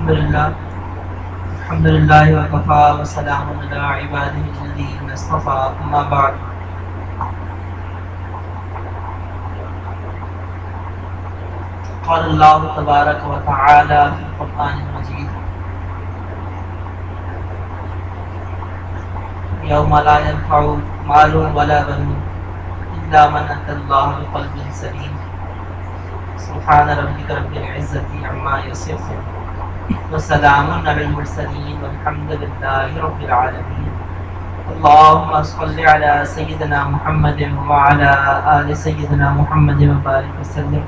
الحمد لله الحمد لله وكفى وسلام على عباده الذين اصطفى. أما بعد. قال الله تبارك وتعالى في القرآن المجيد. يوم لا ينفع مال ولا بنون إلا من أتى الله بقلب سليم. سبحان ربك رب العزة عما يصفون. وسلام على المرسلين والحمد لله رب العالمين. اللهم صل على سيدنا محمد وعلى آل سيدنا محمد وبارك وسلم.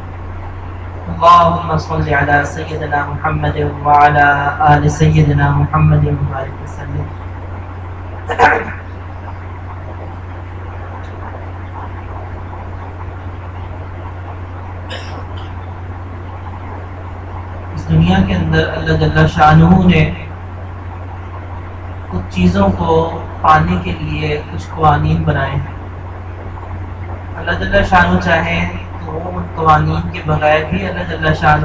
اللهم صل على سيدنا محمد وعلى آل سيدنا محمد وبارك وسلم اس دنیا کے اندر اللہ جل شاہ نے کچھ چیزوں کو پانے کے لیے کچھ قوانین بنائے ہیں۔ اللہ جل شاہ چاہیں تو وہ ان قوانین کے بغیر بھی اللہ جل شاہ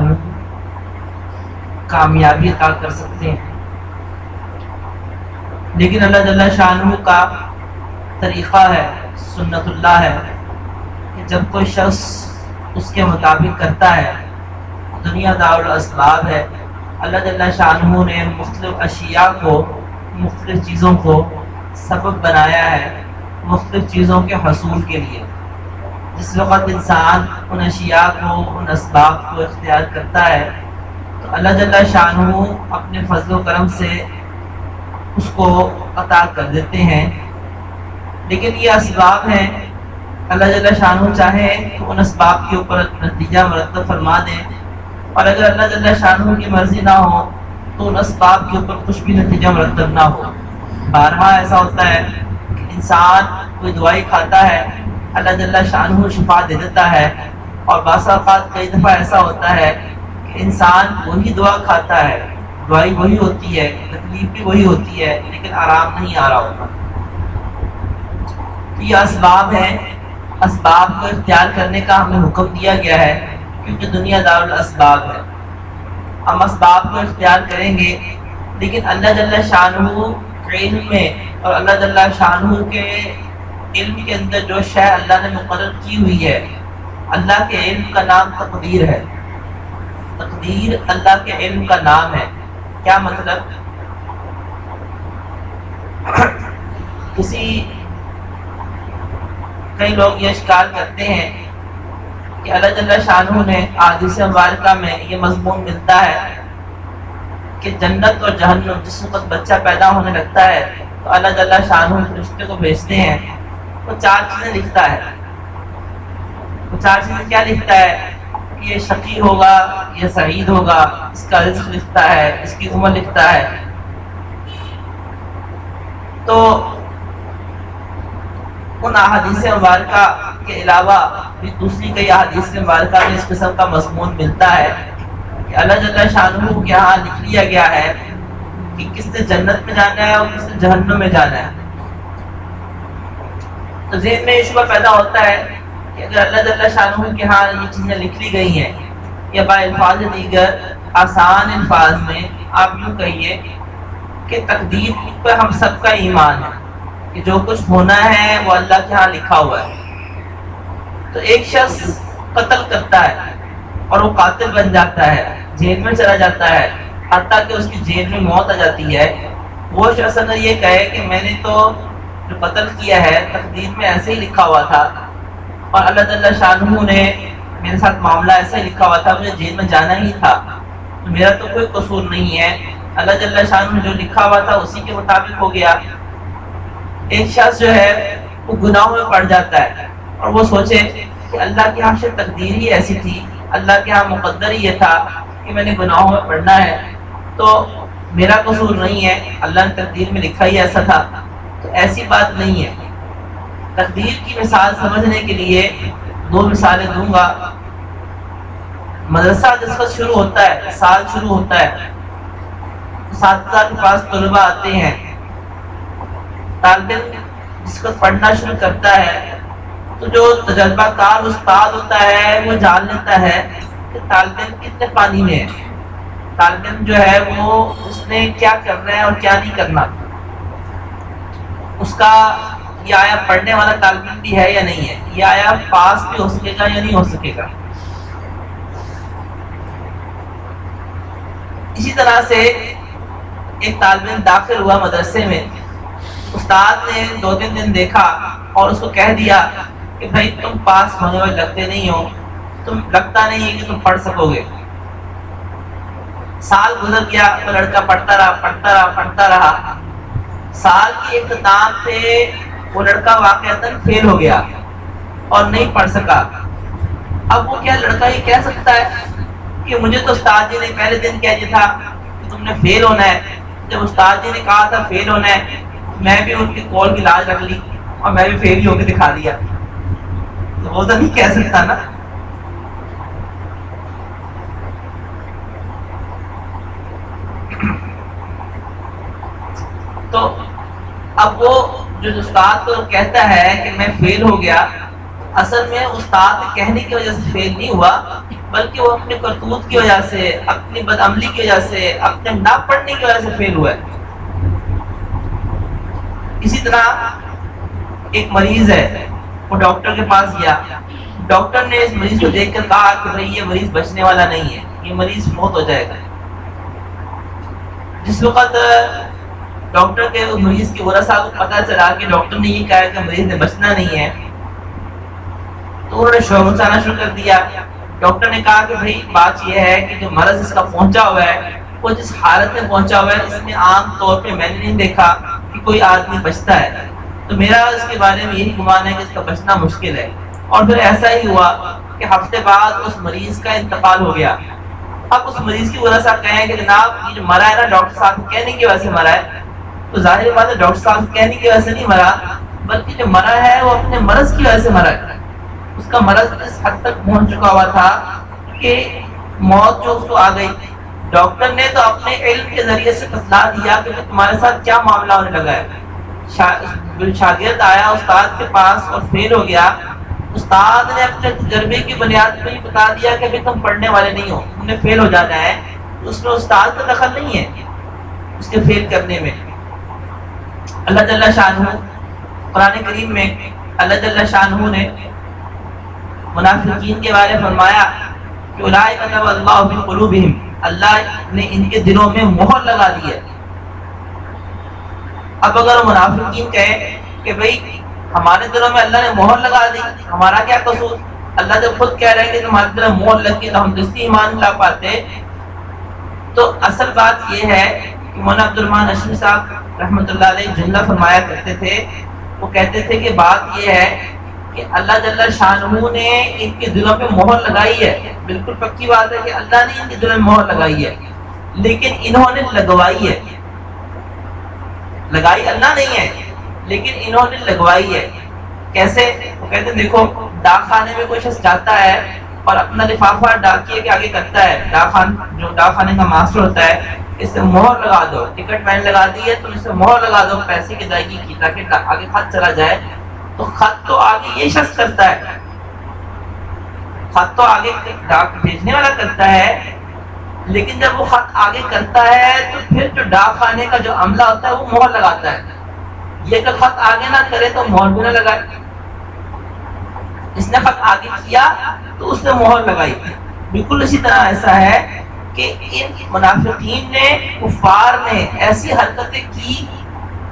کامیابی عطا کر سکتے ہیں۔ لیکن اللہ جل شاہ کا طریقہ ہے، سنت اللہ ہے کہ جب کوئی شخص اس کے مطابق کرتا ہے دنیا دار الاسباب ہے۔ اللہ جل شاہ نے مختلف اشیاء کو، مختلف چیزوں کو سبب بنایا ہے مختلف چیزوں کے حصول کے لیے۔ جس وقت انسان ان اشیاء کو، ان اسباب کو اختیار کرتا ہے، تو اللہ جل شاہ اپنے فضل و کرم سے اس کو عطا کر دیتے ہیں۔ لیکن یہ اسباب ہیں۔ اللہ جل شاہ چاہے تو ان اسباب کے اوپر نتیجہ مرتب فرما دیں اور اگر اللہ جل شاہ کی مرضی نہ ہو تو ان اسباب کے اوپر کچھ بھی نتیجہ مرتب نہ ہو۔ بارہا ایسا ہوتا ہے کہ انسان کوئی دوائی کھاتا ہے، اللہ جل شاہ شفا دے دیتا ہے اور بعض اوقات کئی دفعہ ایسا ہوتا ہے کہ انسان وہی دعا کھاتا ہے، دوائی وہی ہوتی ہے، تکلیف بھی وہی ہوتی ہے، لیکن آرام نہیں آ رہا ہوتا۔ تو یہ اسباب ہیں۔ اسباب کو اختیار کرنے کا ہمیں حکم دیا گیا ہے۔ کیونکہ دنیا دار الاسباب ہے۔ ہم اسباب کو اختیار کریں گے، لیکن اللہ جل شاہ علم میں اور اللہ جل شاہ کے علم کے اندر جو شے اللہ نے مقرر کی ہوئی ہے، اللہ کے علم کا نام تقدیر ہے۔ تقدیر اللہ کے علم کا نام ہے۔ کیا مطلب؟ کسی، کئی لوگ یہ شکار کرتے ہیں کہ اللہ جل شاہ نے عادث مبارکہ میں یہ مضمون ملتا ہے کہ جنت اور جہنم جس وقت بچہ پیدا ہونے لگتا ہے تو اللہ جل شاہ رشتے کو بھیجتے ہیں، وہ چار چیزیں لکھتا ہے۔ وہ چار چیزیں کیا لکھتا ہے؟ کہ یہ شقی ہوگا، یہ سعید ہوگا، اس کا رزق لکھتا ہے، اس کی عمر لکھتا ہے۔ تو ان احادیث مبارکہ کے علاوہ بھی دوسری کئی احادیث مبارکہ میں اس قسم کا مضمون ملتا ہے کہ اللہ جل شاہ کے یہاں لکھ لیا گیا ہے کہ کس نے جنت میں جانا ہے اور کس نے جہنم میں جانا ہے۔ تو ذہن میں یہ شبہ پیدا ہوتا ہے کہ اگر اللہ جل شاہ کے ہاں یہ چیزیں لکھ لی گئی ہیں یا با الفاظ دیگر آسان الفاظ میں آپ یوں کہیے کہ تقدیر پر ہم سب کا ایمان ہے کہ جو کچھ ہونا ہے وہ اللہ کے ہاں لکھا ہوا ہے۔ تو ایک شخص قتل کرتا ہے اور وہ قاتل بن جاتا ہے، جیل میں چلا جاتا ہے، حتیٰ کہ اس کی جیل میں موت آ جاتی ہے۔ وہ شخص اگر یہ کہے کہ میں نے تو جو قتل کیا ہے، تقدیر میں ایسے ہی لکھا ہوا تھا۔ اور اللہ تعالیٰ شاہ نے میرے ساتھ معاملہ ایسا ہی لکھا ہوا تھا، مجھے جیل میں جانا ہی تھا۔ تو میرا تو کوئی قصور نہیں ہے۔ اللہ تعالیٰ شاہ جو لکھا ہوا تھا، اسی کے مطابق ہو گیا۔ ایک شخص جو ہے، وہ گناہوں میں پڑ جاتا ہے۔ اور وہ سوچے کہ اللہ کی ہاں سے تقدیر ہی ایسی تھی، اللہ کے ہاں مقدر ہی یہ تھا کہ میں نے گناہوں میں پڑھنا ہے۔ تو میرا قصور نہیں ہے، اللہ نے تقدیر میں لکھا ہی ایسا تھا۔ تو ایسی بات نہیں ہے۔ تقدیر کی مثال سمجھنے کے لیے دو مثالیں دوں گا۔ مدرسہ جس وقت شروع ہوتا ہے، سال شروع ہوتا ہے اساتذہ کے پاس طلبا آتے ہیں۔ طالب علم جس کو پڑھنا شروع کرتا ہے تو جو تجربہ کار استاد ہوتا ہے، وہ جان لیتا ہے کہ طالب علم کتنے پانی میں ہے طالب علم جو ہے، وہ اس نے کیا کرنا ہے اور کیا نہیں کرنا۔ اس کا یہ آیا پڑھنے والا طالب علم بھی ہے یا نہیں ہے؟ یہ آیا پاس بھی ہو سکے گا یا نہیں ہو سکے گا؟ اسی طرح سے ایک طالب علم داخل ہوا مدرسے میں۔ استاد نے دو تین دن دیکھا اور اس کو کہہ دیا کہ بھائی تم پاس ہونے والے لگتے نہیں ہو، تم لگتا نہیں ہے کہ تم پڑھ سکو گے۔ سال گزر گیا تو لڑکا پڑھتا رہا پڑھتا رہا پڑھتا رہا۔ سال کی اختتام پہ وہ لڑکا واقع فیل ہو گیا اور نہیں پڑھ سکا۔ اب وہ کیا لڑکا یہ کہہ سکتا ہے کہ مجھے تو استاد جی نے پہلے دن کہہ دیا جی تھا کہ تم نے فیل ہونا ہے۔ جب استاد جی نے کہا تھا فیل ہونا ہے، میں بھی ان کی کال کی لاج رکھ لی اور میں بھی فیل ہی ہو کے دکھا دیا۔ تو نہیں کہہ سکتا نا؟ تو اب وہ جو استاد کہتا ہے کہ میں فیل ہو گیا، اصل میں استاد کہنے کی وجہ سے فیل نہیں ہوا، بلکہ وہ اپنے کرتوت کی وجہ سے، اپنی بد عملی کی وجہ سے، اپنے نہ پڑھنے کی وجہ سے فیل ہوا ہے۔ اسی طرح ایک مریض ہے وہ ڈاکٹر کے پاس گیا۔ ڈاکٹر نے اس مریض کو دیکھ کر کہا کہ بھائی یہ مریض بچنے والا نہیں ہے، یہ مریض موت ہو جائے گا۔ جس وقت ڈاکٹر کے مریض کی ورثہ کو پتا چلا کہ ڈاکٹر نے یہ کہا کہ مریض نے بچنا نہیں ہے، تو انہوں نے شور مچانا شروع کر دیا۔ ڈاکٹر نے کہا کہ بھائی، بات یہ ہے کہ جو مرض اس کا پہنچا ہوا ہے، وہ جس حالت میں پہنچا ہوا ہے، اس میں عام طور پہ میں نے نہیں دیکھا کہ کوئی آدمی بچتا ہے۔ تو میرا اس کے بارے میں یہی گمان ہے کہ اس کا بچنا مشکل ہے۔ اور پھر ایسا ہی ہوا کہ ہفتے بعد اس مریض کا انتقال ہو گیا۔ اب اس مریض کی وجہ سے آپ کہیں کہ جناب، یہ جو مرا ہے نا، ڈاکٹر صاحب کہنے کی وجہ سے مرا ہے۔ تو ظاہر بات ہے، ڈاکٹر صاحب کہنے کی وجہ سے نہیں مرا، بلکہ جو مرا ہے وہ اپنے مرض کی وجہ سے مرا ہے۔ اس کا مرض اس حد تک پہنچ چکا ہوا تھا کہ موت جو اس کو آ گئی۔ ڈاکٹر نے تو اپنے علم کے ذریعے سے بتلا دیا کہ تمہارے ساتھ کیا معاملہ ہونے لگا ہے۔ شاگرد آیا استاد کے پاس اور فیل ہو گیا۔ استاد نے اپنے تجربے کی بنیاد پہ ہی بتا دیا کہ ابھی تم پڑھنے والے نہیں ہو، تم نے فیل ہو جانا ہے، اس میں استاد کا دخل نہیں ہے اس کے فیل کرنے میں۔ اللہ جل شاہ قرآن کریم میں اللہ جل شاہ نے منافقین کے بارے فرمایا کہ اللہ اللہ نے ان کے دلوں میں مہر لگا دی ہے۔ اب اگر منافقین کہے کہ بھئی ہمارے دلوں میں اللہ نے مہر لگا دی، ہمارا کیا قصور؟ اللہ جب خود کہہ رہے ہیں کہ تمہارے دلوں میں مہر لگ گئی تو ہم دستی ایمان لا پاتے۔ تو اصل بات یہ ہے کہ مولانا عبد الرحمان اشمی صاحب رحمۃ اللہ علیہ جملہ فرمایا کرتے تھے۔ وہ کہتے تھے کہ بات یہ ہے کہ اللہ جل شاہ نے ان کے دلوں پہ مہر لگائی ہے۔ بالکل پکی بات ہے کہ اللہ نے ان کے دلوں میں مہر لگائی ہے، لیکن انہوں نے لگوائی ہے۔ لگائی اللہ نہیں ہے، لیکن انہوں نے لگوائی ہے۔ کیسے؟ وہ کہتے ہیں، دیکھو، ڈاک خانے میں کوئی شخص جاتا ہے اور اپنا لفافہ ڈاکیے کے آگے کرتا ہے۔ ڈاک خان، جو ڈاک خانے کا ماسٹر ہوتا ہے، اس سے مہر لگا دو۔ ٹکٹ میں لگا دی ہے تو اس سے مہر لگا دو، پیسے کی ادائیگی کی تاکہ آگے خط چلا جائے۔ تو خط تو آگے یہ شخص کرتا ہے۔ خط تو آگے ڈاک بھیجنے والا کرتا ہے لیکن جب وہ خط آگے کرتا ہے تو پھر جو ڈاک خانے کا جو عملہ ہوتا ہے وہ مہر لگاتا ہے۔ یہ کہ خط آگے نہ کرے تو مہر بھی نہ لگائے۔ اس نے خط آگے کیا تو اس نے مہر لگائی۔ بالکل اسی طرح ایسا ہے کہ ان منافقین نے کفار نے ایسی حرکتیں کی،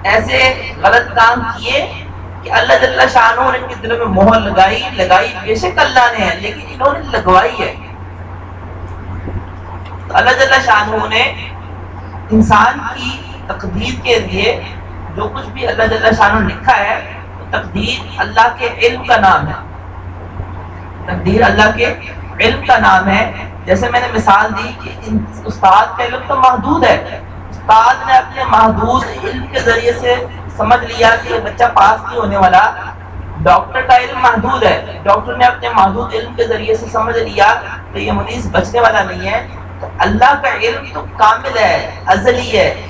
ایسے غلط کام کیے کہ اللہ جل شاہ نے ان کے دلوں میں مہر لگائی لگائی۔ بے شک اللہ نے ہے لیکن انہوں نے لگوائی ہے۔ تو اللہ جل شاہ نے انسان کی تقدیر کے لیے جو کچھ بھی اللہ جل شاہ نے لکھا ہے تقدیر اللہ کے علم کا نام ہے۔ تقدیر اللہ کے علم کا نام ہے۔ جیسے میں نے مثال دی کہ استاد کا علم تو محدود ہے۔ استاد نے اپنے محدود علم کے ذریعے سے سمجھ لیا کہ یہ بچہ پاس نہیں ہونے والا۔ ڈاکٹر کا علم محدود ہے۔ ڈاکٹر نے اپنے محدود علم کے ذریعے سے سمجھ لیا کہ یہ مریض بچنے والا نہیں ہے۔ اللہ کا علم تو کامل ہے، ازلی ہے۔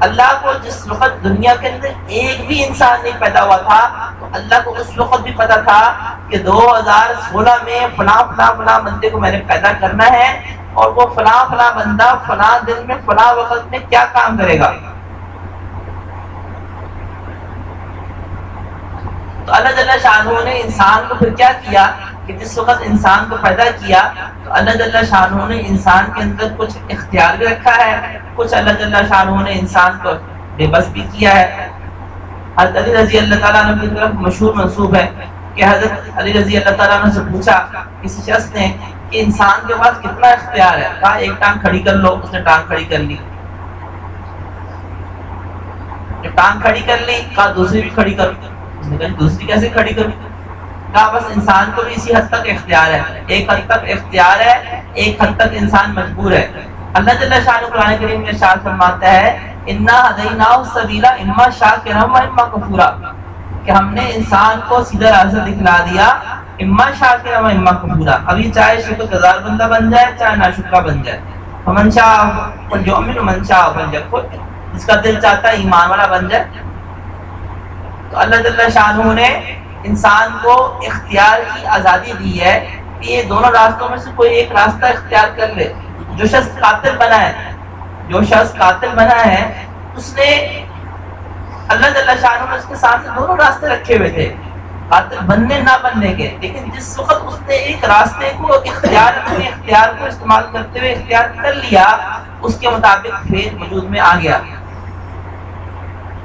اللہ کو جس وقت دنیا کے اندر ایک بھی انسان نہیں پیدا ہوا تھا، تو اللہ کو اس وقت بھی پتا تھا کہ دو ہزار سولہ میں فلاں فلاں فلاں بندے کو میں نے پیدا کرنا ہے اور وہ فلاں فلاں بندہ فلاں دن میں فلاں وقت میں کیا کام کرے گا۔ تو اللہ تعالیٰ شاہ نے انسان کو پھر کیا کیا؟ کہ جس وقت انسان کو پیدا کیا تو اللہ تعالیٰ شاہ نے انسان کے اندر کچھ اختیار بھی رکھا ہے، کچھ اللہ تعالیٰ شاہ نے انسان کو بے بس بھی کیا ہے۔ حضرت علی رضی اللہ تعالیٰ عنہ کی طرف مشہور منصوب ہے کہ حضرت علی رضی اللہ تعالیٰ عنہ سے پوچھا کسی شخص نے کہ انسان کے پاس کتنا اختیار ہے؟ کہا، ایک ٹانگ کھڑی کر لو، اس نے ٹانگ کھڑی کر لی۔ ٹانگ کھڑی کر لی، کہا، دوسری بھی کھڑی کر اس نے کہا، دوسری کیسے کھڑی کروں؟ کہا بس انسان کو بھی اسی حد تک اختیار ہے۔ ایک حد تک اختیار ہے، ایک حد تک انسان مجبور ہے۔ اللہ تعالیٰ شاہ قرآن کریم میں شاہ فرماتا ہے، انا ہدینا سبیلا اما شاہ کے رحم اما کفورا کہ ہم نے انسان کو سیدھا راستہ دکھلا دیا اما شاہ کے رحم اما کفورا ابھی چاہے شکر گزار بندہ بن جائے، چاہے ناشکرہ بن جائے۔ من شاہ جو امن من شاہ بن جائے جس کا دل چاہتا ہے ایمان والا بن جائے۔ تو اللہ تعالیٰ شاہ نے انسان کو اختیار کی آزادی دی ہے کہ یہ دونوں راستوں میں سے کوئی ایک راستہ اختیار کر لے۔ جو شخص قاتل بنا ہے، جو شخص قاتل بنا ہے، اس نے اللہ تعالیٰ شاہ نے اس کے ساتھ دونوں راستے رکھے ہوئے تھے۔ قاتل بننے، نہ بننے کے۔ لیکن جس وقت اس نے ایک راستے کو اختیار، اپنے اختیار کو استعمال کرتے ہوئے اختیار کر لیا، اس کے مطابق پھر وجود میں آ گیا۔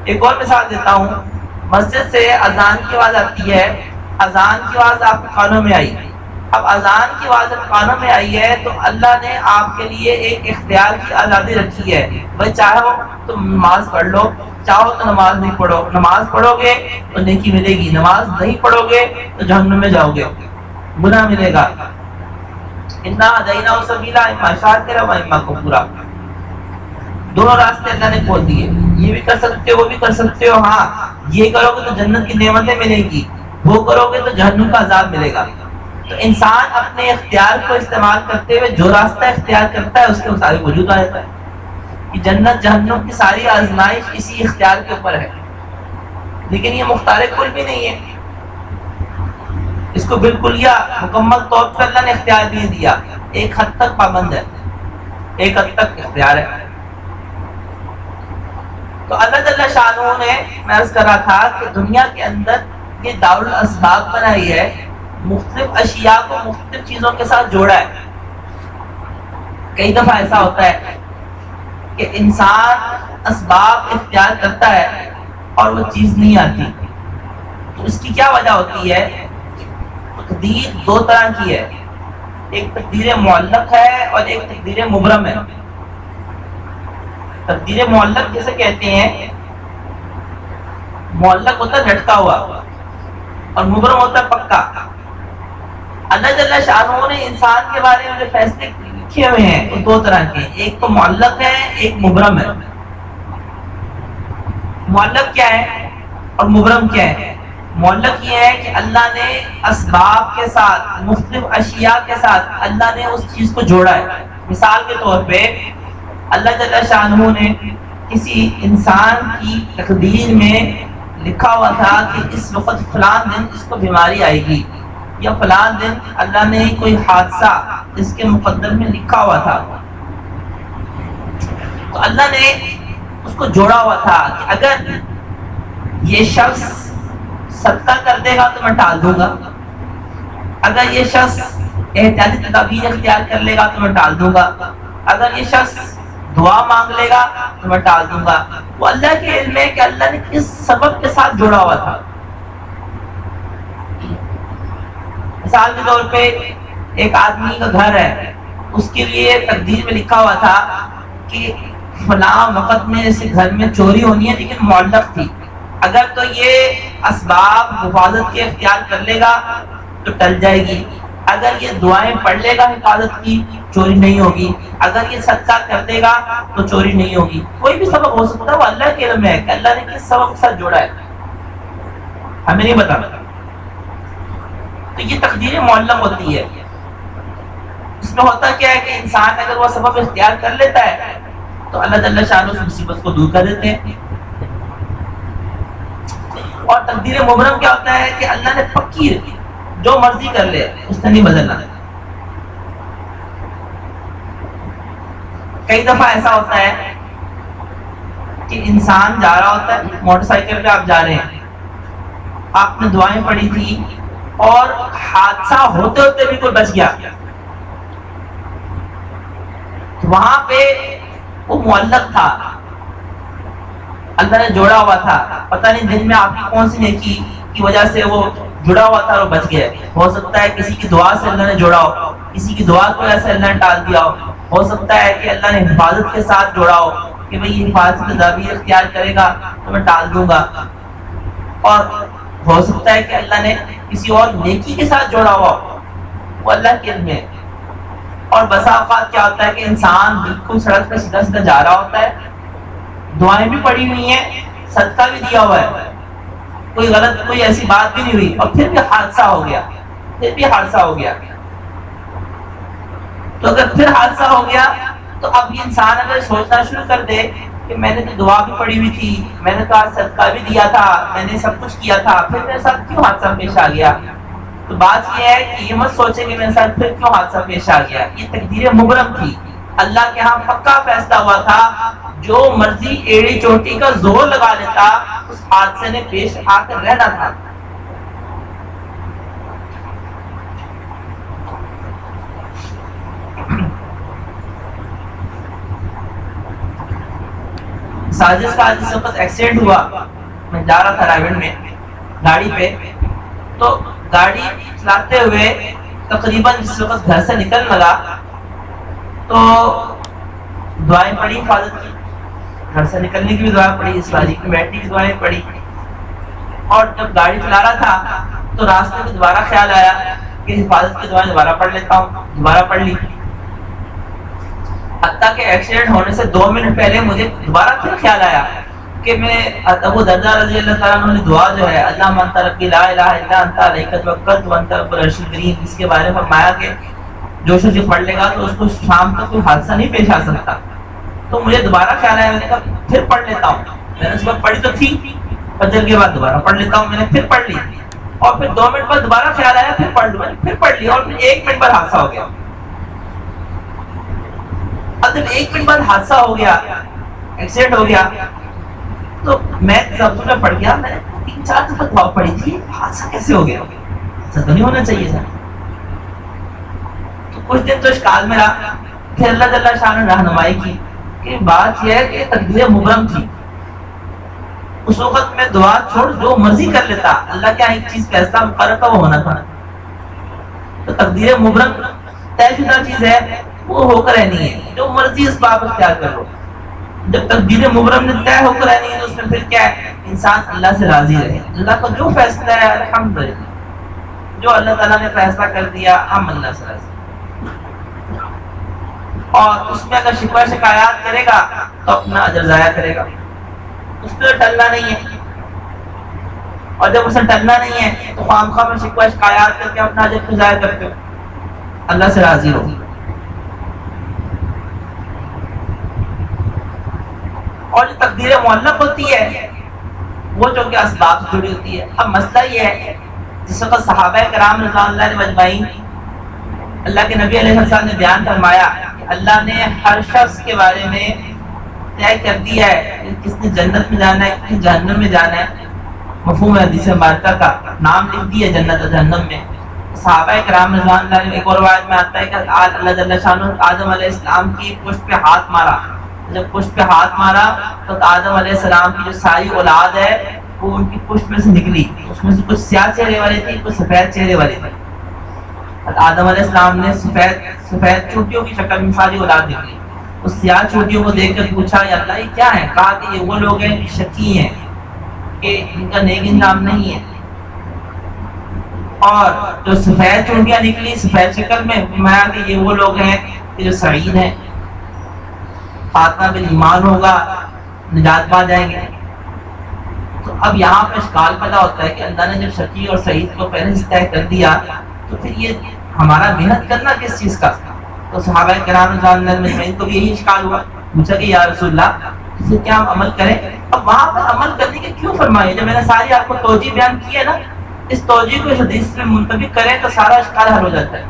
ایک اور مثال دیتا ہوں۔ مسجد سے اذان کی آواز آتی ہے، اذان کی آواز آپ کے کانوں میں آئی۔ اب اذان کی آواز کانوں میں آئی ہے تو اللہ نے آپ کے لیے ایک اختیار کی آزادی رکھی ہے۔ بھائی چاہو تو نماز پڑھ لو، چاہو تو نماز نہیں پڑھو۔ نماز پڑھو گے تو نیکی ملے گی، نماز نہیں پڑھو گے تو جہنم میں جاؤ گے گناہ ملے گا۔ اتنا دینا سبیلا اما و اما کو پورا دونوں راستے اللہ نے کھول دیے۔ یہ بھی کر سکتے ہو، وہ بھی کر سکتے ہو۔ ہاں یہ کرو گے تو جنت کی نعمتیں ملیں گی، وہ کرو گے تو جہنم کا عذاب ملے گا۔ تو انسان اپنے اختیار کو استعمال کرتے ہوئے جو راستہ اختیار کرتا ہے، اس کے مطابق وجود آ جاتا ہے۔ کہ جنت، جہنم کی ساری آزمائش اسی اختیار کے اوپر ہے۔ لیکن یہ مختار کل بھی نہیں ہے۔ اس کو بالکل یا مکمل طور پر اللہ نے اختیار نہیں دیا۔ ایک حد تک پابند ہے۔ ایک حد تک اختیار ہے۔ تو اللہ تعالیٰ شاہ نے میں عرض کر رہا تھا کہ دنیا کے اندر یہ دار الاسباب بنائی ہے، مختلف اشیاء کو مختلف چیزوں کے ساتھ جوڑا ہے۔ کئی دفعہ ایسا ہوتا ہے کہ انسان اسباب اختیار کرتا ہے اور وہ چیز نہیں آتی۔ تو اس کی کیا وجہ ہوتی ہے؟ تقدیر دو طرح کی ہے۔ ایک تقدیر معلق ہے اور ایک تقدیر مبرم ہے۔ تقدیر معلق جیسے کہتے ہیں، معلق ہوتا ہے جھٹکا ہوا اور مبرم ہوتا ہے پکا۔ اللہ جل شاہ نے انسان کے بارے میں جو فیصلے لکھے ہوئے ہیں، وہ دو طرح کے ایک تو معلق ہے، ایک مبرم ہے۔ معلق کیا ہے اور مبرم کیا ہے؟ معلق یہ ہے کہ اللہ نے اسباب کے ساتھ، مختلف اشیاء کے ساتھ اللہ نے اس چیز کو جوڑا ہے۔ مثال کے طور پہ اللہ تعالیٰ شاہ نے کسی انسان کی تقدیر میں لکھا ہوا تھا کہ اس وقت فلاں دن اس کو بیماری آئے گی یا فلاں دن اللہ نے کوئی حادثہ اس کے مقدر میں لکھا ہوا تھا۔ تو اللہ نے اس کو جوڑا ہوا تھا کہ اگر یہ شخص صدقہ کر دے گا تو میں ٹال دوں گا۔ اگر یہ شخص احتیاطی تدابیر اختیار کر لے گا تو میں ٹال دوں گا۔ اگر یہ شخص دعا مانگ لے گا تو میں ٹال دوں گا۔ وہ اللہ کے علم ہے کہ اللہ نے کس سبب کے ساتھ جڑا ہوا تھا۔ مثال کے طور پہ ایک آدمی کا گھر ہے۔ اس کے لیے تقدیر میں لکھا ہوا تھا کہ فلاں وقت میں جیسے گھر میں چوری ہونی ہے لیکن معلق تھی۔ اگر تو یہ اسباب حفاظت کے اختیار کر لے گا تو ٹل جائے گی۔ اگر یہ دعائیں پڑھ لے گا حفاظت کی، چوری نہیں ہوگی۔ اگر یہ صدقہ کر دے گا تو چوری نہیں ہوگی۔ کوئی بھی سبب ہو سکتا ہے، وہ اللہ کے علم ہے کہ اللہ نے کس سبب کے ساتھ جوڑا ہے۔ ہمیں نہیں بتا تو یہ تقدیر معلم ہوتی ہے۔ اس میں ہوتا کیا ہے کہ انسان اگر وہ سبب اختیار کر لیتا ہے، تو اللہ تعالیٰ شاہ اس مصیبت کو دور کر دیتے ہیں۔ اور تقدیر مبرم کیا ہوتا ہے کہ اللہ نے پکی رکھی جو مرضی کر لے، اس نے نہیں بدلنا۔ کئی دفعہ ایسا ہوتا ہے کہ انسان جا رہا ہوتا ہے، موٹر سائیکل پہ آپ جا رہے ہیں۔ آپ نے دعائیں پڑھی تھی اور حادثہ ہوتے ہوتے بھی کوئی بچ گیا۔ وہاں پہ وہ معلق تھا۔ اللہ نے جوڑا ہوا تھا۔ پتہ نہیں دن میں آپ کی کون سی نیکی کی وجہ سے وہ جڑا ہوا تھا اور بچ گیا۔ ہو سکتا ہے کسی کی دعا سے اللہ نے جوڑا ہو، کسی کی دعا کی وجہ سے اللہ نے ٹال دیا ہو۔ ہو سکتا ہے کہ اللہ نے حفاظت کے ساتھ جوڑا ہو کہ بھئی یہ حفاظت تدابیر اختیار کرے گا تو میں ٹال دوں گا۔ اور ہو سکتا ہے کہ اللہ نے کسی اور نیکی کے ساتھ جوڑا ہوا ہو، وہ اللہ کے علم ہے اور بسا اوقات کیا ہوتا ہے کہ انسان بالکل سڑک پہ سیدھا سیدھا جا رہا ہوتا ہے۔ دعائیں بھی پڑی ہوئی ہیں، صدقہ بھی دیا ہوا ہے۔ کوئی غلط، کوئی ایسی بات بھی نہیں ہوئی۔ اور پھر بھی حادثہ ہو گیا۔ پھر بھی حادثہ ہو گیا۔ تو اگر پھر حادثہ ہو گیا، تو اب یہ انسان اگر سوچنا شروع کر دے کہ میں نے تو دعا بھی پڑی ہوئی تھی، میں نے تو آج صدقہ بھی دیا تھا، میں نے سب کچھ کیا تھا، پھر میرے ساتھ کیوں حادثہ پیش آ گیا؟ تو بات یہ ہے کہ یہ مت سوچے کہ میرے ساتھ پھر کیوں حادثہ پیش آ گیا۔ یہ تقدیر مبرم تھی۔ اللہ کے ہاں پکا فیصلہ ہوا تھا۔ جو مرضی ایڑی چوٹی کا زور لگا لیتا، اس حادثے نے پیش آ کر رہنا تھا۔ سازش کا جس وقت ایکسیڈنٹ ہوا میں جا رہا تھا رائبن میں، گاڑی پہ۔ تو گاڑی چلاتے ہوئے تقریباً جس وقت گھر سے نکل لگا، تو دعائیں پڑھی حفاظت کی۔ گھر سے نکلنے کی بھی دعائیں پڑھی اس باری کی بیٹھنے کی دعائیں پڑھی اور جب گاڑی چلا رہا تھا، تو راستے میں دوبارہ خیال آیا کہ حفاظت کی دعائیں دوبارہ پڑھ لیتا ہوں، دوبارہ پڑھ لی۔ حتیٰ کہ ایکسیڈنٹ ہونے سے دو منٹ پہلے مجھے دوبارہ پھر خیال آیا کہ میں ابو دردہ رضی اللہ تعالیٰ عنہ نے دعا جو ہے، اللہ من ترقی لا الہ الا انت علیکت وقت وانت رب العرش الکریم، اس کے بارے میں فرمایا کہ جو شخص پڑھ لے گا تو اس کو شام تک کوئی حادثہ نہیں پیش آ سکتا۔ تو مجھے دوبارہ خیال آیا میں نے کہا پھر پڑھ لیتا ہوں۔ میں نے اس وقت پڑھی تو تھی۔ فجر کے بعد دوبارہ پڑھ لیتا ہوں۔ میں نے پھر پڑھ لی۔ اور پھر دو منٹ بعد دوبارہ خیال آیا، پھر پڑھ لوں پھر پڑھ لیا اور پھر ایک منٹ بعد حادثہ ہو گیا۔ اب جب ایک منٹ بعد حادثہ ہو گیا ایکسیڈنٹ ہو گیا، تو میں ضبط میں پڑھ گیا۔ میں تین چار دفعہ دعا پڑھی تھی، حادثہ کیسے ہو گیا؟ ایسا تو نہیں ہونا چاہیے تھا۔ تو کچھ دن تو اشکال میں رہا۔ پھر اللہ تعالیٰ شاہ نے رہنمائی کی۔ کہ بات یہ ہے کہ تقدیر مبرم تھی۔ اس وقت میں دعا چھوڑ، جو مرضی کر لیتا، اللہ کیا ایک چیز فیصلہ مقرر کا وہ ہونا تھا۔ تو تقدیر مبرم طے شدہ چیز ہے، وہ ہو کر رہنی ہے۔ جو مرضی اس بات اختیار کر لو۔ جب تقدیر مبرم نے طے ہو کر رہنی ہے، تو اس میں پھر کیا ہے؟ انسان اللہ سے راضی رہے۔ اللہ کا جو فیصلہ ہے، الحمدللہ۔ جو اللہ تعالیٰ نے فیصلہ کر دیا، ہم اللہ سے راضی۔ اور اس میں اگر شکوہ شکایات کرے گا تو اپنا اجر ضائع کرے گا۔ اس پہ ٹلنا نہیں ہے۔ اور جب اسے ٹلنا نہیں ہے تو خام خواہ میں شکوہ شکایات کر کے اپنا اجر کو ضائع کرتے ہو؟ اللہ سے راضی ہوگی اور جو تقدیر معلق ہوتی ہے، وہ جو کہ اسباب سے جڑی ہوتی ہے۔ اب مسئلہ یہ ہے، جس وقت صحابہ کرام رضا اللہ نے مجمعین اللہ کے نبی علیہ السلام نے بیان فرمایا اللہ نے ہر شخص کے بارے میں طے کر دیا ہے کس نے جنت میں جانا ہے، کس جہنم میں جانا ہے۔ مفہوم حدیث مبارکہ کا، نام لکھ دیا جنت اور جہنم میں۔ صحابہ کرام رضوان اللہ نے ایک اور روایت میں آتا ہے کہ آج اللہ جل شان آدم علیہ السلام کی پشت پہ ہاتھ مارا۔ جب پشت پہ ہاتھ مارا تو آدم علیہ السلام کی جو ساری اولاد ہے، وہ ان کی پشت میں سے نکلی۔ اس میں سے کچھ سیاہ چہرے والے تھے، کچھ سفید چہرے والے تھے۔ آدم علیہ السلام نے سفید سفید چوٹیوں کی شکل میں ساری اولاد نکلی اس سیاہ چوٹیوں کو دیکھ کر پوچھا، یا اللہ، یہ کیا ہے؟ کہا کہ یہ وہ لوگ ہیں شکی ہیں، کہ ان کا نیک انجام نہیں ہے۔ اور جو سفید چوٹیاں نکلی، سفید شکل میں فرمایا کہ یہ وہ لوگ ہیں کہ جو سعید ہیں۔ فاطمہ بن ایمان ہوگا، نجات پا جائیں گے۔ تو اب یہاں پہ اشکال پیدا ہوتا ہے کہ اللہ نے جب شکی اور سعید کو پہلے سے طے کر دیا، تو پھر یہ ہمارا محنت کرنا کس چیز کا؟ تو صحابہ کرام مجمعین کو بھی یہی اشکال ہوا۔ پوچھا کہ یا رسول اللہ، اس لیے کیا ہم عمل کریں؟ اب وہاں پر عمل کرنے کے کیوں فرمائے؟ جب میں نے ساری آپ کو توجہ بیان کی ہے نا، اس توجہ کو اس حدیث میں منتخب کریں تو سارا اشکال حل ہو جاتا ہے۔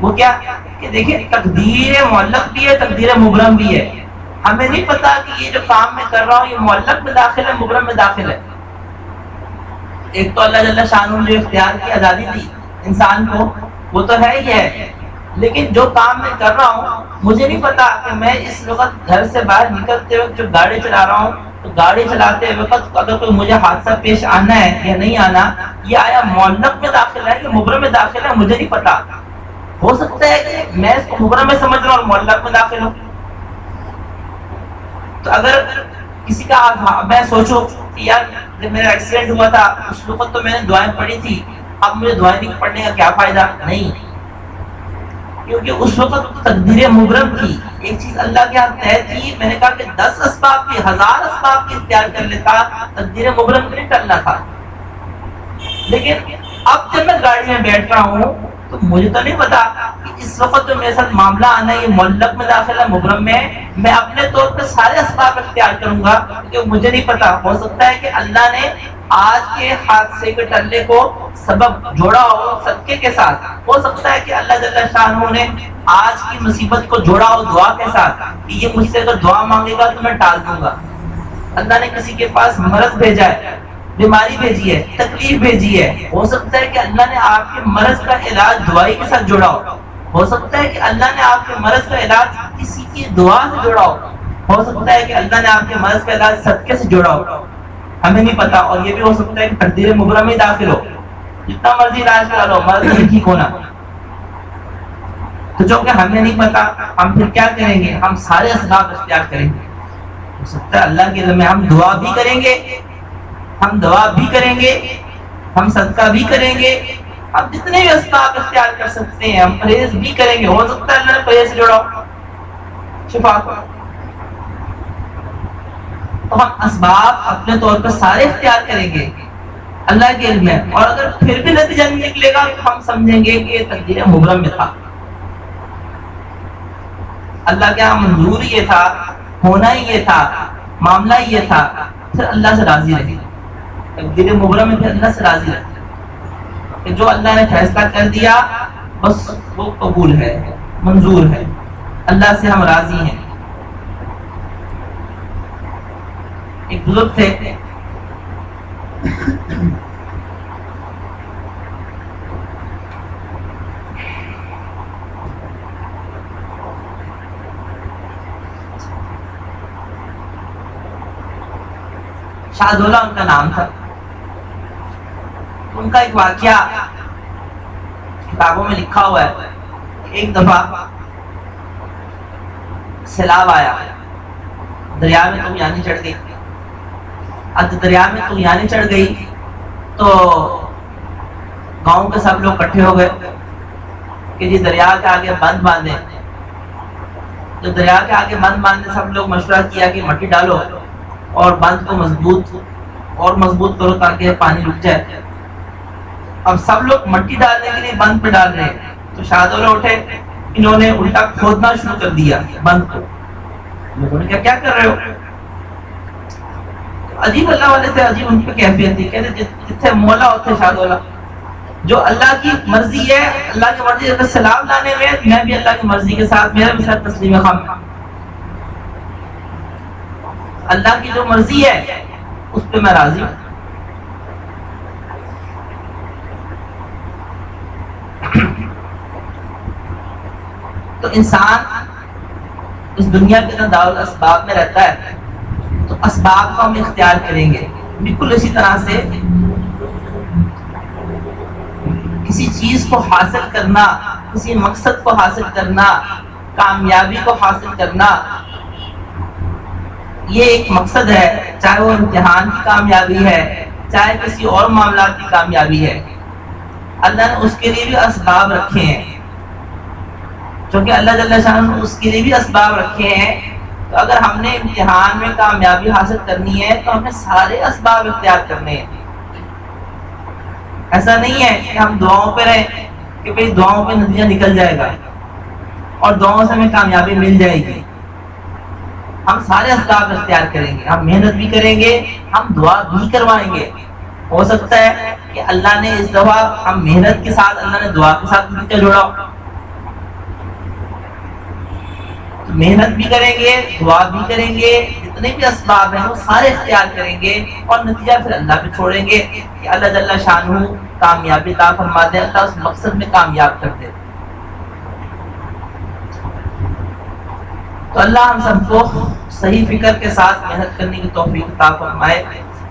وہ کیا؟ کہ دیکھیں، تقدیر معلق بھی ہے، تقدیر مبرم بھی ہے۔ ہمیں نہیں پتا کہ یہ جو کام میں کر رہا ہوں، یہ معلق میں داخل ہے، مبرم میں داخل ہے۔ ایک تو اللہ جل شاہ نے اختیار کی آزادی دی۔ انسان کو، وہ تو ہے ہی ہے۔ لیکن جو کام میں کر رہا ہوں، مجھے نہیں پتا کہ میں اس وقت گھر سے باہر نکلتے وقت جو گاڑی چلا رہا ہوں، تو گاڑی چلاتے وقت اگر کوئی مجھے حادثہ پیش آنا ہے یا نہیں آنا، یہ آیا معلق میں داخل ہے یا مبرم میں داخل ہے، مجھے نہیں پتا۔ ہو سکتا ہے کہ میں اس کو مبرم میں سمجھ رہا ہوں اور معلق میں داخل ہوں۔ تو اگر کسی کا میں سوچوں کہ یار، جب میرا ایکسیڈنٹ ہوا تھا، اس وقت تو میں نے دعائیں پڑھی تھی۔ اب مجھے دعائیں نہیں پڑھنے کا کیا فائدہ؟ نہیں۔ کیونکہ اس وقت تقدیر مبرم تھی۔ ایک چیز اللہ کے ہاتھ طے تھی۔ میں نے کہا کہ دس اسباب کی ہزار اسباب کے اختیار کر لیتا۔ تقدیر مبرم نہیں کرنا تھا۔ لیکن اب جب میں گاڑی میں بیٹھ رہا ہوں تو مجھے تو نہیں پتا کہ اس وقت جو میرے ساتھ معاملہ آنا یہ ملک میں داخل ہے، مبرم میں میں اپنے طور پہ سارے اسباب اختیار کروں گا کیونکہ مجھے نہیں پتا۔ ہو سکتا ہے کہ اللہ نے آج کے حادثے کے ٹلے کو سبب جوڑا ہو صدقے کے ساتھ۔ ہو سکتا ہے کہ اللہ جل شاہ نے آج کی مصیبت کو جوڑا ہو دعا کے ساتھ کہ یہ مجھ سے اگر دعا مانگے گا تو میں ٹال دوں گا۔ اللہ نے کسی کے پاس مرض بھیجا ہے۔ بیماری بھیجی ہے، تکلیف بھیجی ہے۔ ہو سکتا ہے کہ اللہ نے آپ کے مرض کا علاج دعائی کے ساتھ جوڑا ہو۔ ہو سکتا ہے کہ اللہ نے آپ کے مرض کا علاج کسی کی دعا سے جوڑا ہو۔ ہو سکتا ہے کہ اللہ نے آپ کے مرض کا علاج صدقے سے جوڑا ہو۔ ہمیں نہیں پتا اور یہ بھی ہو سکتا ہے کہ تقدیر مبرم میں داخل ہو۔ جتنا مرضی علاج کرا لو، مرض نہیں ٹھیک ہونا۔ تو جو کہ ہمیں نہیں پتا، ہم پھر کیا کریں گے؟ ہم سارے اسباب اختیار کریں گے۔ ہو سکتا ہے اللہ کے میں ہم دعا بھی کریں گے ہم دعا بھی کریں گے، ہم صدقہ بھی کریں گے۔ ہم جتنے بھی اسباب اختیار کر سکتے ہیں، ہم پرہیز بھی کریں گے۔ ہو سکتا ہے اللہ نے پرہیز سے جوڑا شفا کو۔ تو ہم اسباب اپنے طور پر سارے اختیار کریں گے۔ اللہ کے علم میں۔ اور اگر پھر بھی نتیجہ نہیں نکلے گا، تو ہم سمجھیں گے کہ یہ تقدیر مبرم میں تھا۔ اللہ کے یہاں منظور یہ تھا، ہونا ہی یہ تھا، معاملہ یہ تھا۔ پھر اللہ سے راضی رہے۔ تقدیر مبرم میں پھر اللہ سے راضی رہے کہ جو اللہ نے فیصلہ کر دیا، بس وہ قبول ہے، منظور ہے۔ اللہ سے ہم راضی ہیں۔ ایک بزرگ تھے۔ شاہدولہ ان کا نام تھا۔ ان کا ایک واقعہ کتابوں میں لکھا ہوا ہے۔ ایک دفعہ سیلاب آیا۔ دریا میں تم یعنی چڑھ گئی۔ دریا میں تو یعنی چڑھ گئی تو گاؤں کے سب لوگ کٹھے ہو گئے کہ جی دریا کے آگے بند باندھے جو دریا کے آگے بند باندھے سب لوگ مشورہ کیا کہ مٹی ڈالو اور بند کو مضبوط، اور مضبوط کرو تاکہ پانی رک جائے۔ اب سب لوگ مٹی ڈالنے کے لیے بند پہ ڈال رہے ہیں۔ تو شاہدولہ اٹھے، انہوں نے الٹا کھودنا شروع کر دیا بند کو۔ لوگوں نے کہا، کیا کر رہے ہو؟ عجیب اللہ والے سے عجیب ان کی کیفیت تھی۔ کہتے جتنے مولا ہوتے شاد والا جو اللہ کی مرضی ہے، اللہ کی مرضی اگر سلام لانے میں میں بھی اللہ کی مرضی کے ساتھ میرا بھی ساتھ تسلیم خام اللہ کی جو مرضی ہے، اس پہ میں راضی ہوں۔ تو انسان اس دنیا کے اندر دار اسباب میں رہتا ہے، تو اسباب کو ہم اختیار کریں گے۔ بالکل اسی طرح سے کسی چیز کو حاصل کرنا، کسی مقصد کو حاصل کرنا، کامیابی کو حاصل کرنا، یہ ایک مقصد ہے۔ چاہے وہ امتحان کی کامیابی ہے، چاہے کسی اور معاملات کی کامیابی ہے۔ اللہ نے اس کے لیے بھی اسباب رکھے ہیں۔ چونکہ اللہ جل شاہ نے اس کے لیے بھی اسباب رکھے ہیں، تو اگر ہم نے امتحان میں کامیابی حاصل کرنی ہے، تو ہمیں سارے اسباب اختیار کرنے ہیں۔ ایسا نہیں ہے کہ ہم دعاؤں پہ رہیں کہ بھائی دعاؤں پہ نتیجہ نکل جائے گا اور دعاؤں سے ہمیں کامیابی مل جائے گی۔ ہم سارے اسباب اختیار کریں گے۔ ہم محنت بھی کریں گے، ہم دعا بھی کروائیں گے۔ ہو سکتا ہے کہ اللہ نے اس دفعہ ہم محنت کے ساتھ، اللہ نے دعا کے ساتھ مل جوڑا محنت بھی کریں گے، دعا بھی کریں گے، جتنے بھی اسباب ہیں وہ سارے اختیار کریں گے اور نتیجہ پھر اللہ پہ چھوڑیں گے کہ اللہ جل شان کامیابی تا فرما دے اللہ اس مقصد میں کامیاب کر دے۔ تو اللہ ہم سب کو صحیح فکر کے ساتھ محنت کرنے کی توفیق عطا فرمائے۔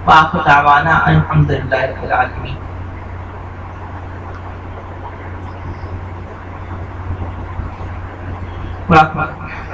واخر دعوانا الحمدللہ رب العالمین۔ Welcome.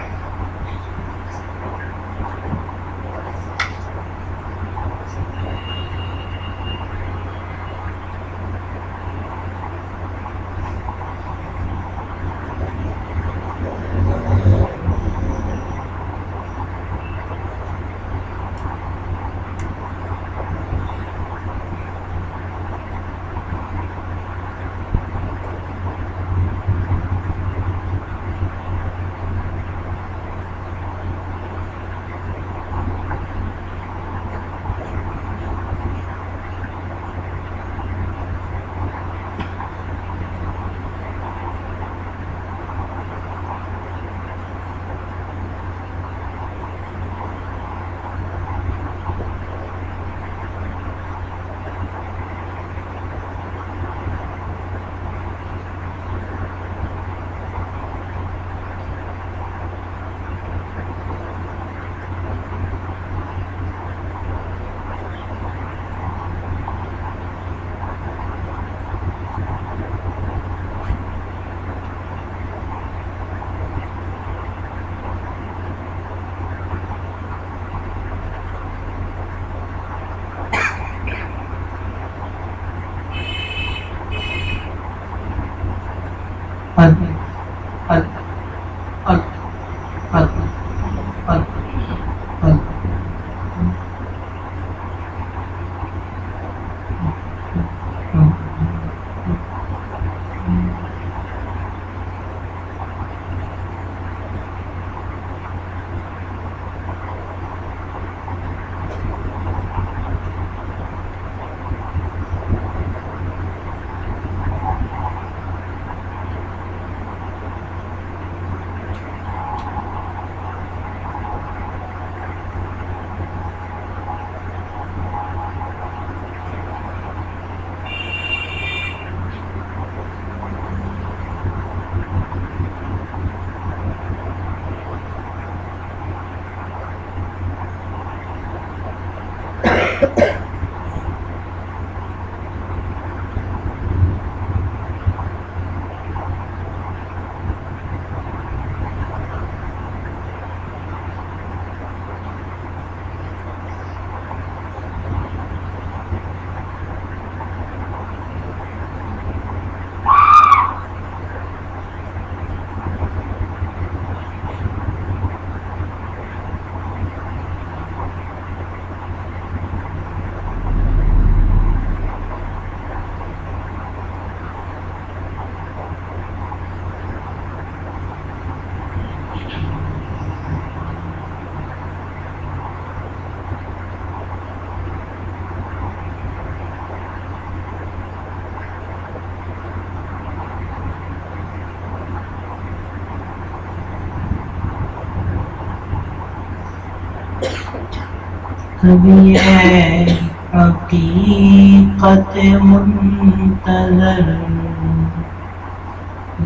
کبھی ہے حقیقت منتظر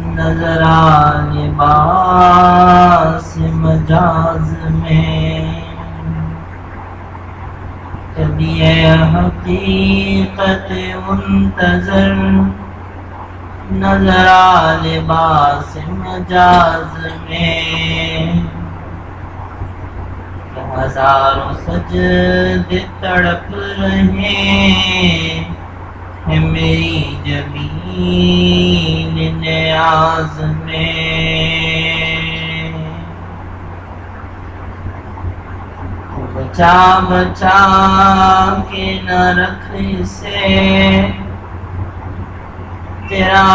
نظر لباس مجاز میں کبھی ہے حقیقت منتظر نظر لباس مجاز میں ہزاروں سجد تڑپ رہے ہیں۔ میری جبین نیاز میں بچا بچا کے نہ رکھ سے تیرا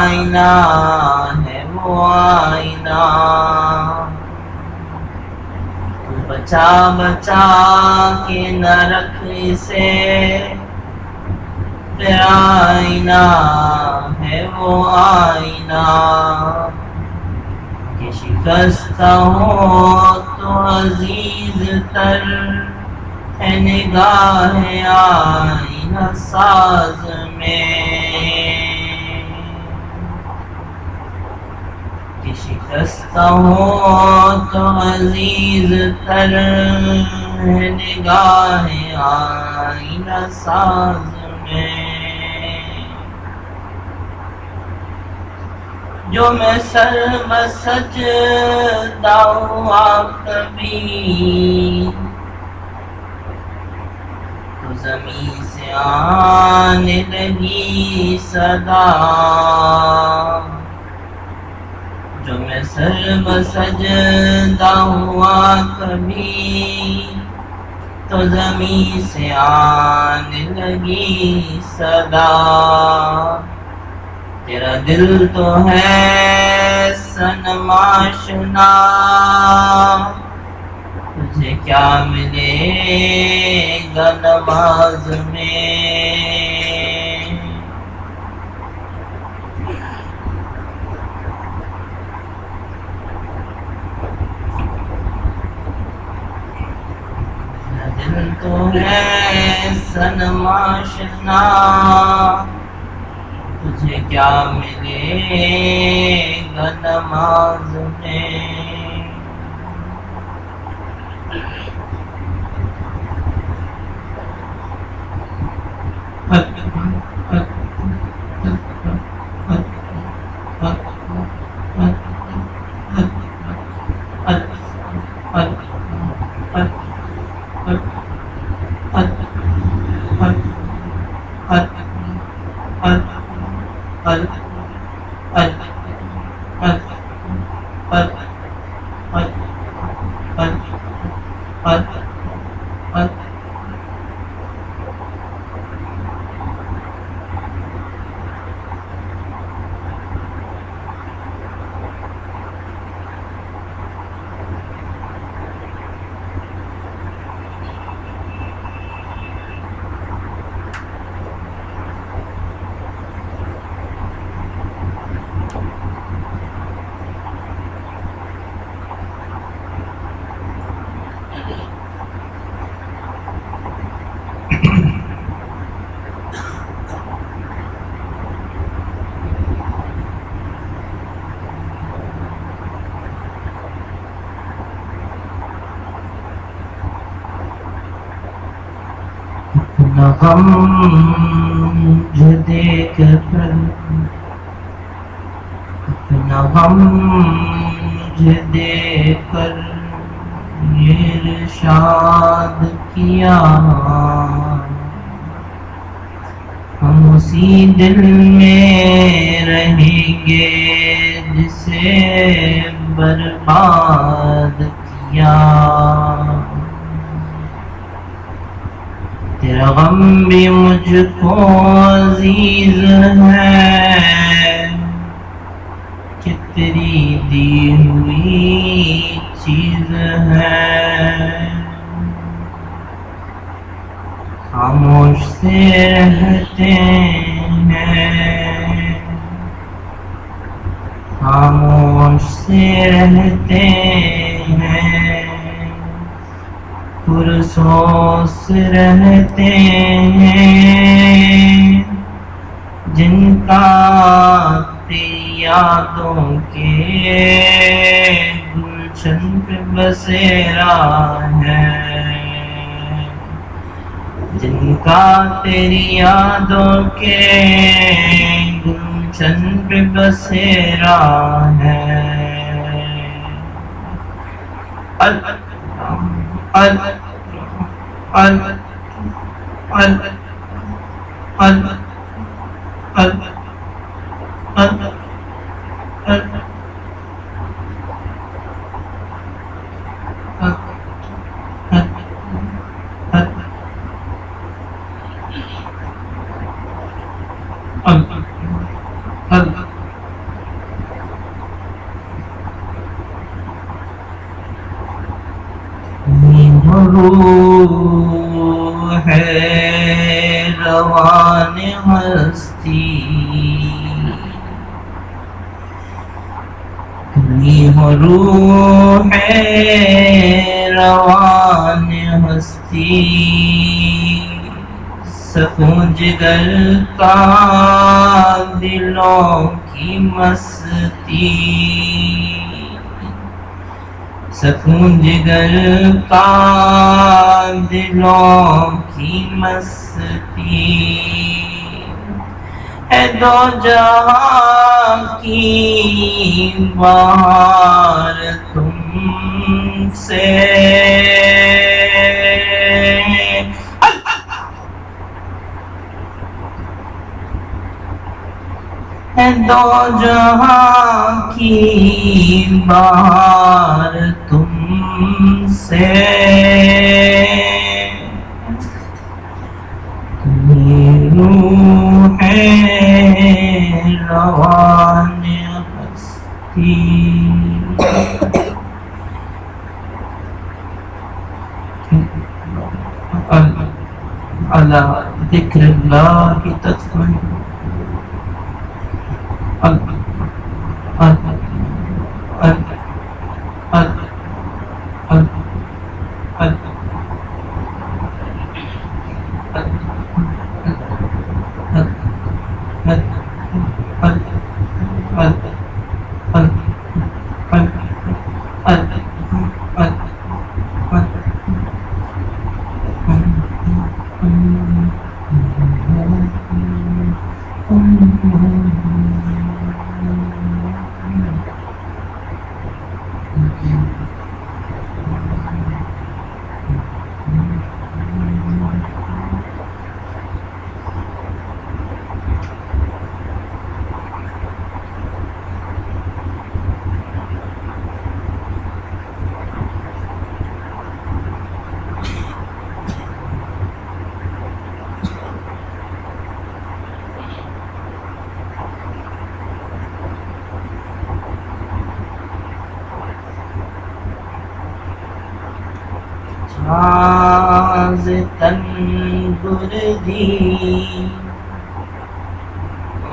آئینہ ہے وہ آئینہ۔ بچا بچا کے نہ رکھ اسے۔ آئینہ ہے وہ آئینہ۔ کہ شکست ہو تو عزیز تر ہے نگاہ آئینہ ساز میں۔ کہ ہو تو عزیز تر ہے نگاہ آئینہ ساز میں۔ جو میں سر مسج ہوا کبھی، تو زمین سے آنے لگی صدا۔ جو میں سر مسج ہوا کبھی، تو زمین سے آنے لگی صدا۔ تیرا دل تو ہے سن ماشنا تجھے کیا ملے گا نماز میں؟ تو ہے سنماشنا تجھے کیا ملے گا نماز میں は。غم جو دیکھ کر اپنا غم جو دیکھ کر یہ ارشاد کیا۔ ہم اسی دل میں رہیں گے جسے برباد کیا۔ تیرا غم بھی مجھ کو عزیز ہے۔ کتری دی ہوئی چیز ہے۔ خاموش سے رہتے ہیں۔ خاموش سے رہتے ہیں۔ پرسوس رہتے ہیں۔ جن کا یادوں کے گلشن پہ بسیرا ہے۔ جن کا تیری یادوں کے گلشن پہ بسیرا ہے۔ أن أن أن أن أن أن أن روح روان ہستی سکون جگر کا دلوں کی مستی سکون جگر کا دلوں کی مستی ہے دو جہاں کی بار تم سے۔ ہے دو جہاں کی بار تم سے۔ ہے۔ روان ہستی اللہ ذکر اللہ کی تطمئن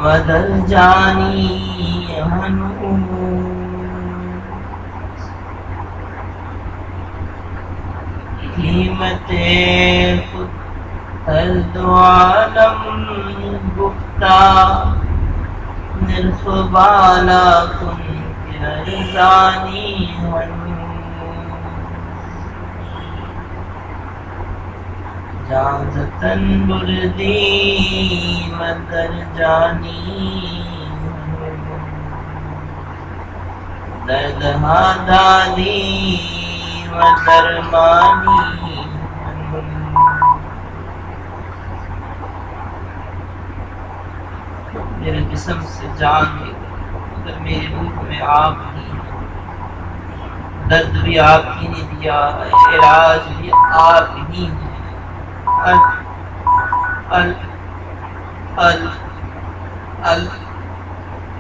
ودل جانی ہنو قیمت خود عالم گفتا۔ نرخ بالا کن رضانی ہنو جازتن بردی مدر جانی۔ درد دادی مدر مانی میرے جسم سے جان بھی اگر میری روح میں آپ ہی درد بھی آپ ہی نے دیا، علاج بھی آپ ہی نے ال ال ال ال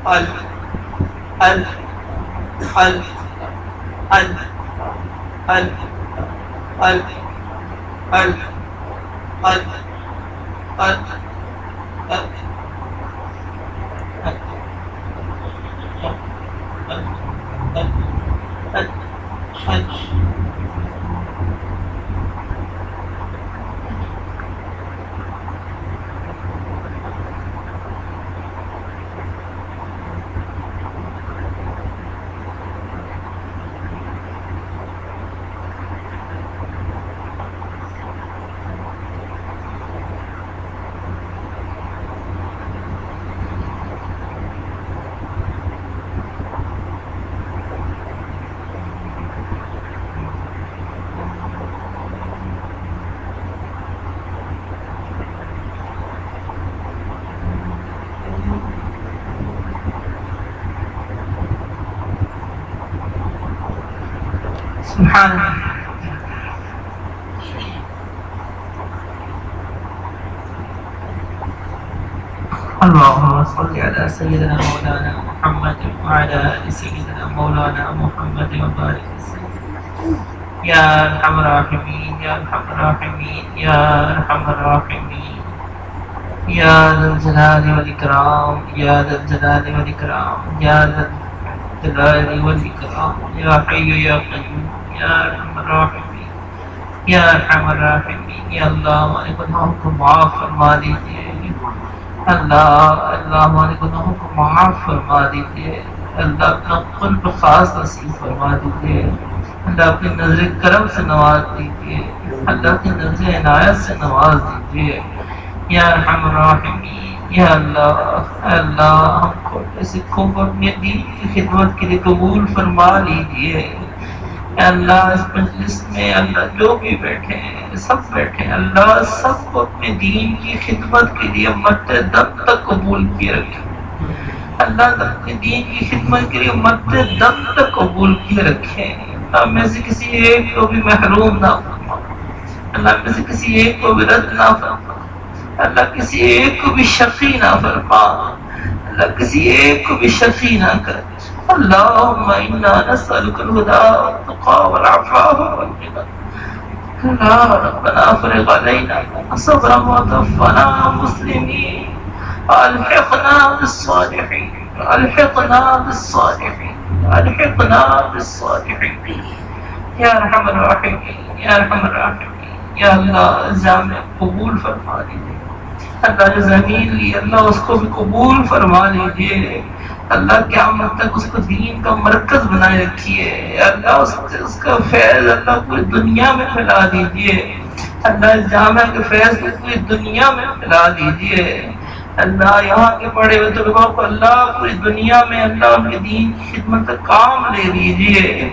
ال ال ال ال ال ال ال ال ال سبحان صل على سيدنا مولانا محمد وعلى آل سيدنا مولانا محمد وبارك يا أرحم الراحمين يا أرحم الراحمين يا أرحم الراحمين. يا ذا الجلال والإكرام يا ذا الجلال والإكرام يا ذا الجلال والإكرام. يا حي يا قيوم يا أرحم الراحمين يا أرحم الراحمين. يا الله مالك الحكم معاف فرما اللہ اللہ ہمارے گناہوں کو معاف فرما دیجیے اللہ اپنا قلب خاص نصیب فرما دیجیے اللہ اپنی نظر کرم سے نواز دیجیے اللہ کی نظر عنایت سے نواز دیجیے یا رحم الراحمین، یا اللہ اللہ، ہم کو سکھوں کو اپنے دین کی خدمت کے لیے قبول فرما لیجیے اللہ، اس مجلس میں اللہ جو بھی بیٹھے ہیں کہ سب بیٹھے اللہ سب کو اپنے دین کی خدمت کے لیے مرتے دم تک قبول کیے رکھے۔ اللہ اپنے دین کی خدمت کے لیے مرتے دم تک قبول کیے رکھے۔ اللہ میں سے کسی ایک کو بھی محروم نہ فرما اللہ میں سے کسی ایک کو بھی رد نہ فرما اللہ کسی ایک کو بھی شقی نہ فرما۔ اللہ کسی ایک کو بھی شقی نہ کر۔ اللهم إنا نسألك الهدى والتقى والعفاف والغنى يا ربنا افرغ علينا صبرا وتوفنا مسلمين الحقنا بالصالحين الحقنا بالصالحين الحقنا بالصالحين يا ارحم الراحمين يا ارحم الراحمين يا الله جامع قبول فرما لیجیے اللہ جو زمین لی اللہ اس کو بھی قبول فرما لیجیے اللہ قیامت تک اس کو دین کا مرکز بنائے رکھیے۔ اللہ اس, اس کا فیض اللہ پوری دنیا میں پھیلا دیجیے۔ اللہ جامع کے فیض کو پوری دنیا میں پھیلا دیجیے۔ اللہ یہاں کے پڑھے ہوئے طلباء کو اللہ پوری دنیا میں اللہ ان کے دین کی خدمت کا کام لے لیجیے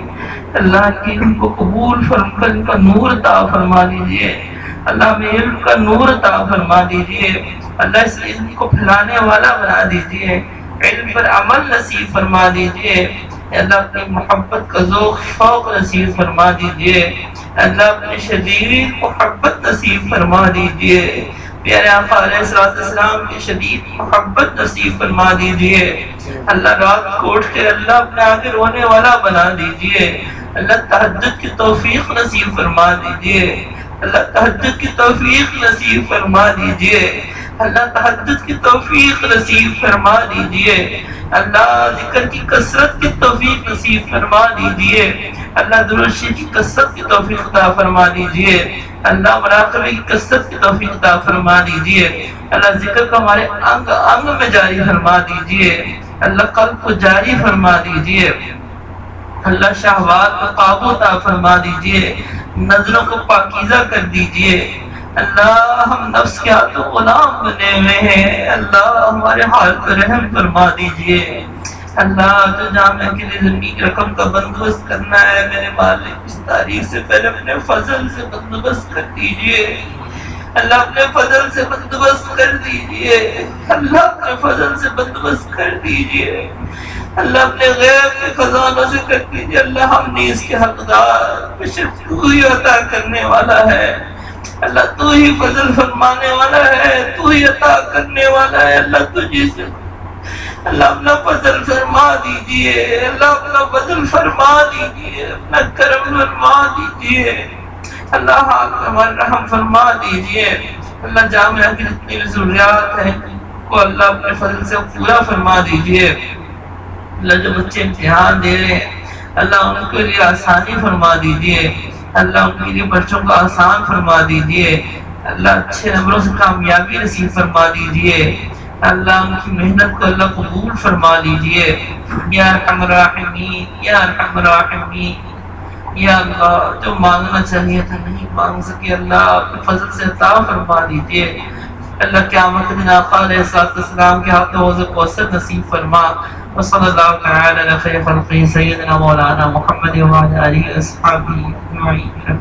اللہ کی ان کو قبول فرم کر ان کا نور عطا فرما دیجیے۔ اللہ میں علم کا نور عطا فرما دیجیے۔ اللہ اس علم کو پھیلانے والا بنا دیجیے۔ علم پر عمل نصیب فرما دیجیے۔ اللہ اپنی محبت کا ذوق، شوق نصیب فرما دیجیے۔ اللہ اپنی شدید محبت نصیب فرما دیجیے۔ پیارے آقا علیہ السلام کی شدید محبت نصیب فرما دیجیے۔ اللہ رات کو اٹھ کے اللہ اپنے آگے رونے والا بنا دیجیے۔ اللہ تحجد کی توفیق نصیب فرما دیجیے۔ اللہ تحجد کی توفیق نصیب فرما دیجیے۔ اللہ تحجد کی توفیق نصیب فرما دیجیے۔ اللہ ذکر کی کثرت کی توفیق نصیب فرما دیجیے۔ اللہ درشی کی کثرت کی توفیق عطا فرما دیجیے۔ اللہ مراقبے کی کثرت کی توفیق عطا فرما دیجیے۔ اللہ ذکر کو ہمارے انگ انگ میں جاری فرما دیجیے۔ اللہ قلب کو جاری فرما دیجیے۔ اللہ شہوات کو قابو عطا فرما دیجیے۔ نظروں کو پاکیزہ کر دیجیے۔ اللہ ہم نفس کے ہاتھوں غلام بنے ہوئے ہیں۔ اللہ ہمارے حال پر رحم فرما دیجیے۔ اللہ جو جامعہ کے لیے زمین رقم کا بندوبست کرنا ہے۔ میرے مالک، اس تاریخ سے پہلے اپنے فضل سے بندوبست کر دیجیے۔ اللہ اپنے فضل سے بندوبست کر دیجیے۔ اللہ اپنے فضل سے بندوبست کر دیجیے۔ اللہ اپنے غیب کے خزانوں سے کر دیجیے۔ اللہ ہم نے اس کے حقدار بشر کوئی عطا کرنے والا ہے۔ اللہ تو ہی فضل فرمانے والا ہے تو ہی عطا کرنے والا ہے، اللہ تجھے سے اللہ اپنا فضل فرما دیجیے، اللہ اپنا فضل فرما دیجیے، اپنا کرم فرما دیجیے، اللہ رحم فرما دیجیے۔ اللہ جامعہ کی جتنی بھی ضروریات ہیں، کو اللہ اپنے فضل سے پورا فرما دیجیے۔ اللہ جو بچے امتحان دے رہے ہیں، اللہ ان کے لیے آسانی فرما دیجیے۔ اللہ ان کے لیے بچوں کو آسان فرما دیجیے۔ اللہ اچھے نمبروں سے کامیابی نصیب فرما دیجیے۔ اللہ ان کی محنت کو اللہ قبول فرما لیجیے۔ یا ارحم الراحمین، یا ارحم الراحمین۔ یا اللہ، جو مانگنا چاہیے تھا نہیں مانگ سکے، اللہ اپنے فضل سے عطا فرما دیجیے۔ اللہ قیامت میں آقا علیہ السلام کے ہاتھ حوض کوثر نصیب فرما وصلی اللہ تعالی علی خیر خلقی سیدنا مولانا محمد و علی اصحابہ اجمعین.